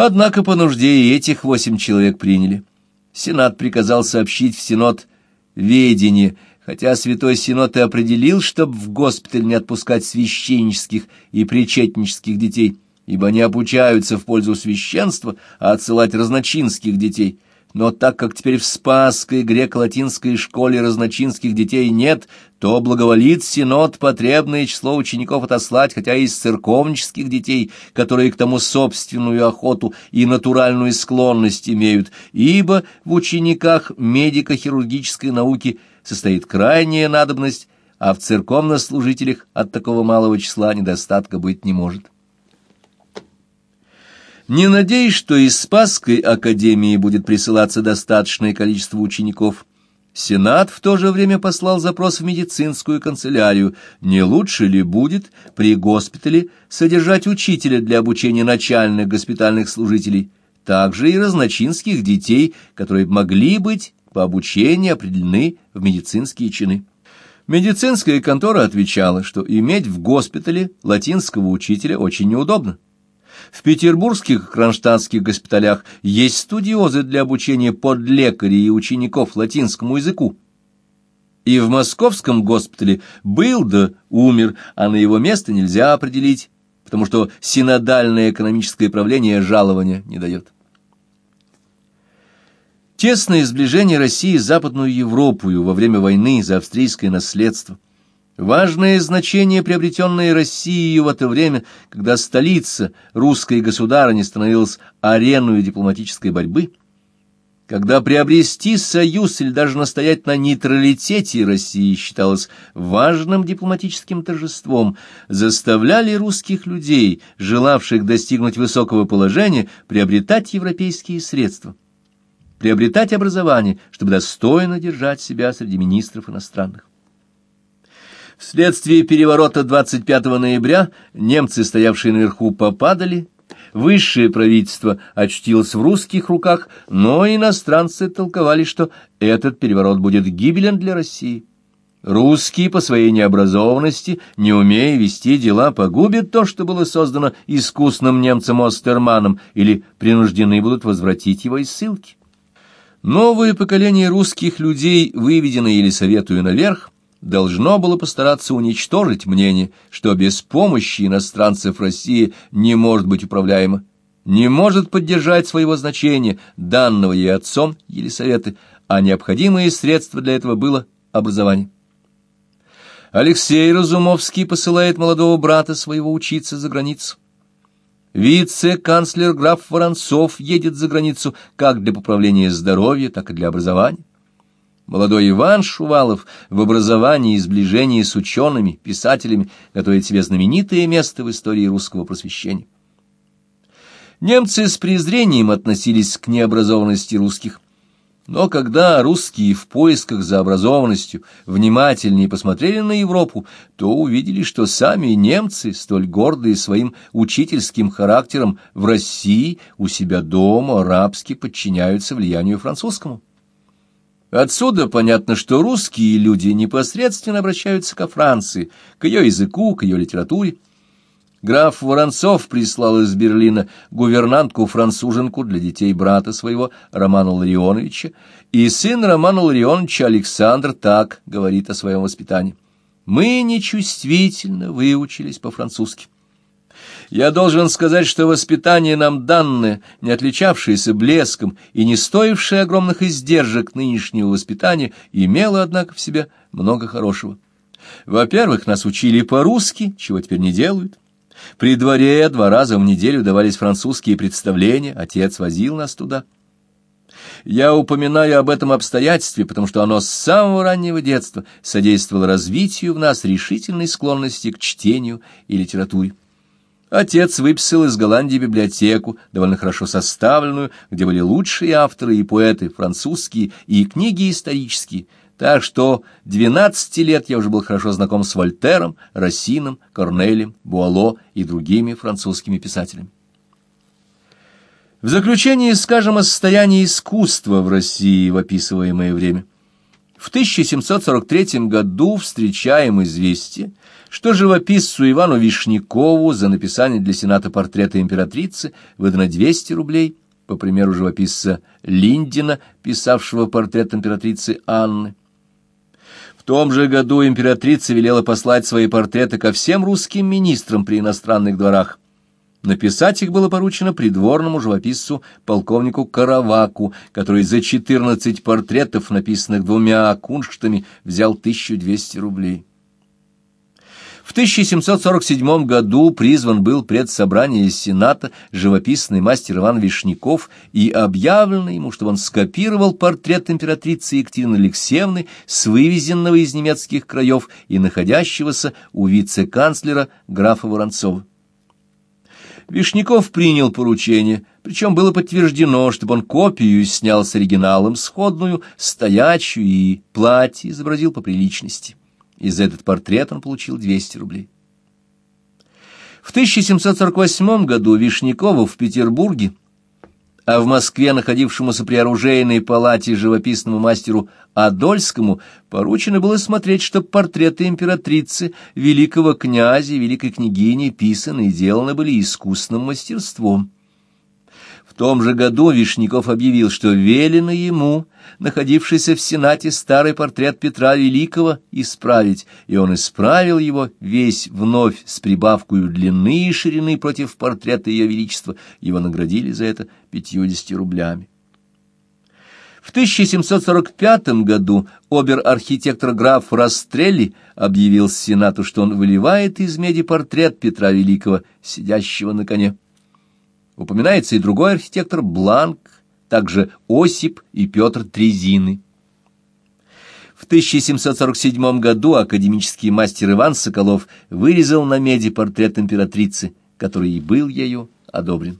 Однако по нужде и этих восемь человек приняли. Сенат приказал сообщить в Синод ведение, хотя Святой Синод и определил, чтобы в госпиталь не отпускать священнических и причетнических детей, ибо они обучаются в пользу священства, а отсылать разночинских детей — но так как теперь в Спасской греко-латинской школе разночинских детей нет, то благоволит Синод потребное число учеников отослать, хотя и из церковнических детей, которые к тому собственную охоту и натуральную склонность имеют, ибо в учениках медико-хирургической науки состоит крайняя надобность, а в церковнослужителях от такого малого числа недостатка быть не может. Не надеюсь, что из Спасской академии будет присылаться достаточное количество учеников. Сенат в то же время послал запрос в медицинскую канцелярию, не лучше ли будет при госпитале содержать учителя для обучения начальных госпитальных служителей, также и разночинских детей, которые могли быть по обучению определены в медицинские чины. Медицинская контора отвечала, что иметь в госпитале латинского учителя очень неудобно. В петербургских кронштадтских госпиталях есть студиозы для обучения подлекарей и учеников латинскому языку. И в московском госпитале был да умер, а на его место нельзя определить, потому что синодальное экономическое правление жалования не дает. Тесное сближение России с Западную Европу во время войны за австрийское наследство – Важное значение, приобретенное Россией в это время, когда столица русской государыни становилась ареной дипломатической борьбы, когда приобрести союз или даже настоять на нейтралитете России считалось важным дипломатическим торжеством, заставляли русских людей, желавших достигнуть высокого положения, приобретать европейские средства, приобретать образование, чтобы достойно держать себя среди министров иностранных. Вследствие переворота 25 ноября немцы, стоявшие наверху, попадали, высшее правительство очутилось в русских руках, но иностранцы толковали, что этот переворот будет гибелен для России. Русские по своей необразованности, не умея вести дела, погубят то, что было создано искусным немцем Остерманом, или принуждены будут возвратить его из ссылки. Новое поколение русских людей, выведенное или советую наверх, должно было постараться уничтожить мнение, что без помощи иностранцев Россия не может быть управляема, не может поддержать своего значения, данного ей отцом Елисаветы, а необходимые средства для этого было образование. Алексей Разумовский посылает молодого брата своего учиться за границу. Вице-канцлер граф Воронцов едет за границу как для поправления здоровья, так и для образования. Молодой Иван Шувалов в образовании и сближении с учеными, писателями готовит себе знаменитое место в истории русского просвещения. Немцы с презрением относились к необразованности русских, но когда русские в поисках за образованностью внимательнее посмотрели на Европу, то увидели, что сами немцы, столь гордые своим учительским характером в России, у себя дома рабски подчиняются влиянию французскому. Отсюда понятно, что русские люди непосредственно обращаются ко Франции, к ее языку, к ее литературе. Граф Воронцов прислал из Берлина гувернантку-француженку для детей брата своего Романа Ларионовича, и сын Романа Ларионовича Александр так говорит о своем воспитании. «Мы нечувствительно выучились по-французски». Я должен сказать, что воспитание нам данное, не отличавшееся блеском и не стоившее огромных издержек нынешнего воспитания, имело, однако, в себе много хорошего. Во-первых, нас учили по-русски, чего теперь не делают. При дворе два раза в неделю давались французские представления, отец возил нас туда. Я упоминаю об этом обстоятельстве, потому что оно с самого раннего детства содействовало развитию в нас решительной склонности к чтению и литературе. Отец выписал из Голландии библиотеку, довольно хорошо составленную, где были лучшие авторы и поэты, французские и книги исторические, так что двенадцати лет я уже был хорошо знаком с Вольтером, Рассином, Корнелем, Буало и другими французскими писателями. В заключение скажем о состоянии искусства в России в описываемое время. В 1743 году встречаем известие, что живописцу Ивану Вишнякову за написание для Сената портрета императрицы выдано 200 рублей, по примеру живописца Линдина, писавшего портрет императрицы Анны. В том же году императрица велела послать свои портреты ко всем русским министрам при иностранных дворах. Написать их было поручено придворному живописцу полковнику Караваку, который за 14 портретов, написанных двумя кунштами, взял 1200 рублей. В 1747 году призван был пред собрание Сената живописный мастер Иван Вишняков и объявлено ему, что он скопировал портрет императрицы Екатерины Алексеевны с вывезенного из немецких краев и находящегося у вице-канцлера графа Воронцова. Вишняков принял поручение, причем было подтверждено, чтобы он копию снял с оригиналом сходную, стоячую и платье изобразил по приличности и за этот портрет он получил 200 рублей. В 1748 году Вишнякову в Петербурге, а в Москве находившемуся при оружейной палате живописному мастеру Адольскому поручено было смотреть, чтобы портреты императрицы, великого князя и великой княгини писаны и сделаны были искусным мастерством том же году Вишняков объявил, что велено ему, находившийся в Сенате, старый портрет Петра Великого исправить, и он исправил его весь вновь с прибавкой длины и ширины против портрета Ее Величества. Его наградили за это пятьюдесятью рублями. В 1745 году обер-архитектор граф Растрелли объявил Сенату, что он выливает из меди портрет Петра Великого, сидящего на коне. Упоминается и другой архитектор Бланк, также Осип и Петр Трезины. В 1747 году академический мастер Иван Соколов вырезал на меди портрет императрицы, который и был ею одобрен.